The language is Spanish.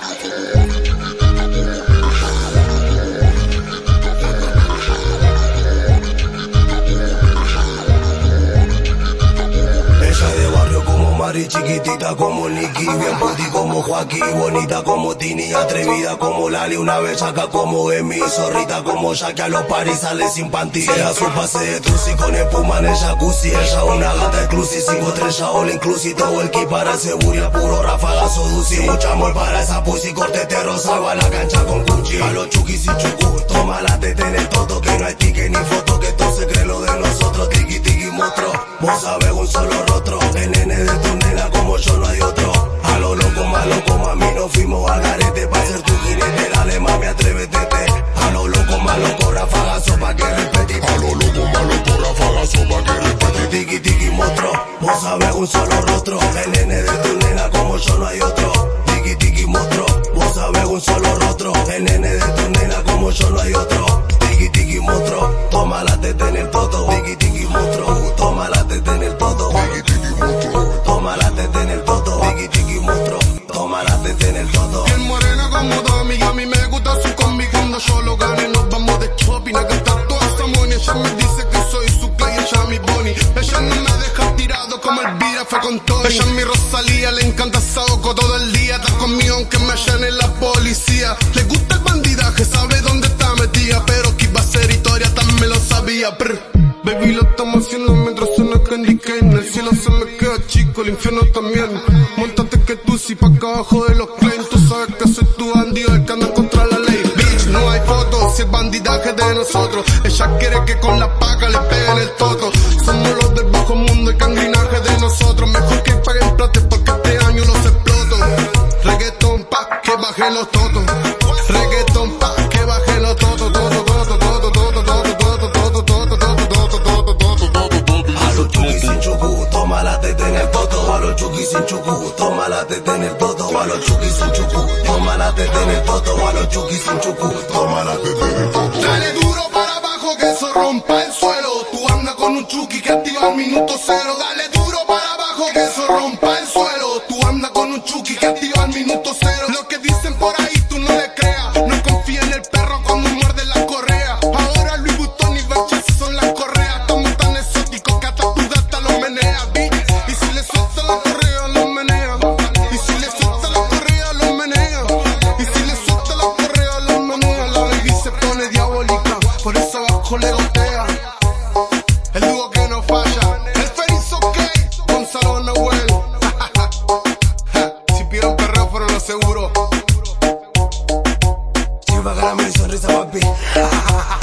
Adiós. Chiquitita como Nicky, bien body como Joaquín, bonita como Tini, atrevida como Lali, una vez acá como Emi, zorrita como que a los paris sale sin panty. Ella su pase de truci con espuma en el jacuzzi, ella una gata exclusive, cinco estrellas all inclusive, todo el kit para seguridad, puro rafagazo duci, mucha amor para esa pussy, cortetero, salva la cancha con Gucci, a los chukis y chucu, toma la tete en el toto, que no hay ticket ni foto, vos sabés un solo rostro. El nene de tu nena como yo no hay otro. Tiki tiki monstruo, vos sabés un solo rostro. El nene de tu nena como yo no hay otro. Tiki tiki monstruo, toma la teta en el toto. Tiki tiki monstruo, toma la teta en el toto. Como el Vira fue con Tony. Ella es mi Rosalía, le encanta Saoco todo el día. Está conmigo aunque me llene la policía. Le gusta el bandidaje, sabe dónde está metida. Pero que iba a ser historia, también me lo sabía. Prr. Baby, lo estamos haciendo mientras suena Candy Cane. El cielo se me queda chico, el infierno también. Montate que tú si pa' acá abajo de los claims. Tú sabes que soy tu bandido, el que anda contra la ley. Bitch, no hay fotos, si el bandidaje de nosotros. Ella quiere que con la paga le peguen el toto. Chuki sin chucu, toma la teta en el toto. A los chuki sin chucu, toma la teta en el toto. A los chuki sin chucu, toma la teta en el toto. Dale duro para abajo que eso rompa el suelo. Tú andas con un chuki que activa al minuto cero. Dale duro para abajo que eso rompa el suelo. Tú andas con un chuki que activa al minuto cero. Lo que dicen por ahí tú no le creas. No confía en el le gotea. El dúo que no falla. El Feliz OK, Gonzalo Nahuel. si pidieron perreo, fueron los seguros. Sirva caramelo y sonrisa, papi.